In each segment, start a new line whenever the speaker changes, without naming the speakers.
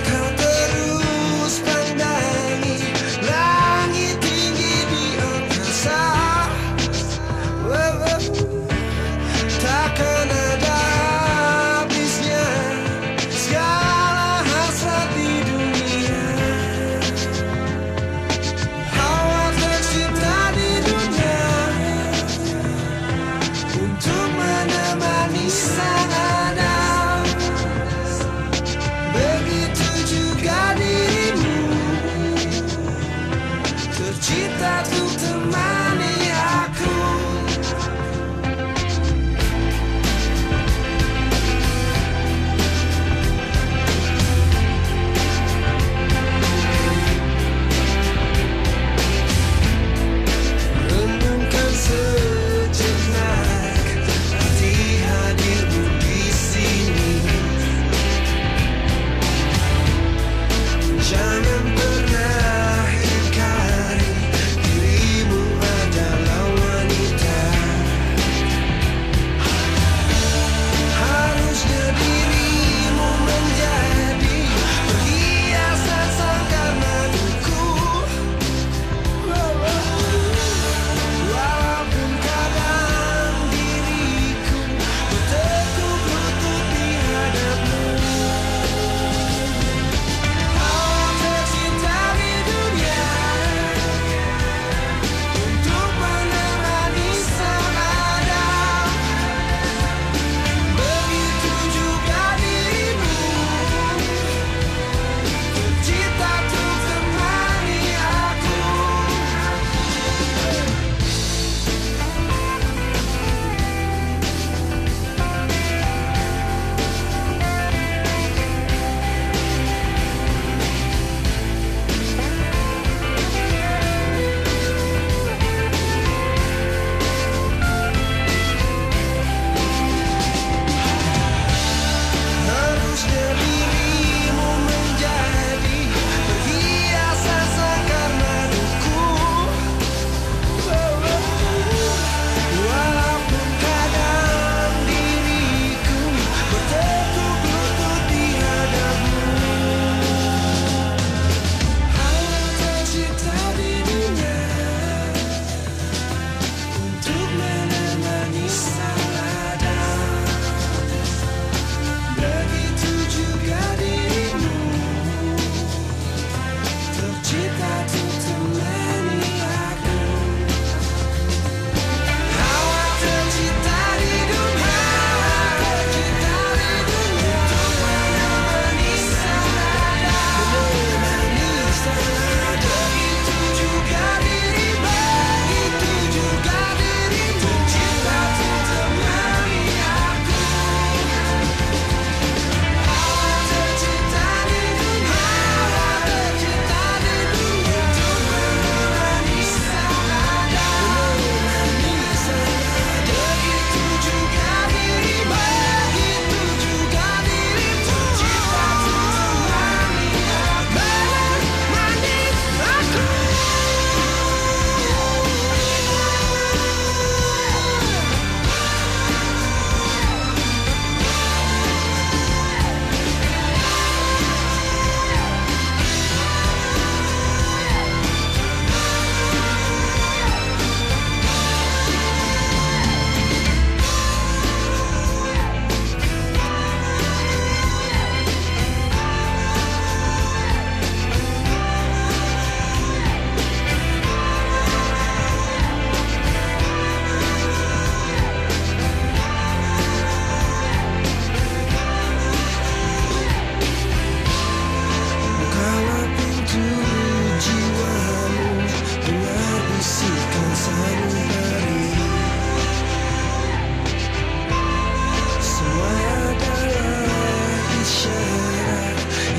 I.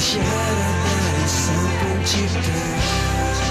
shadow that is something to.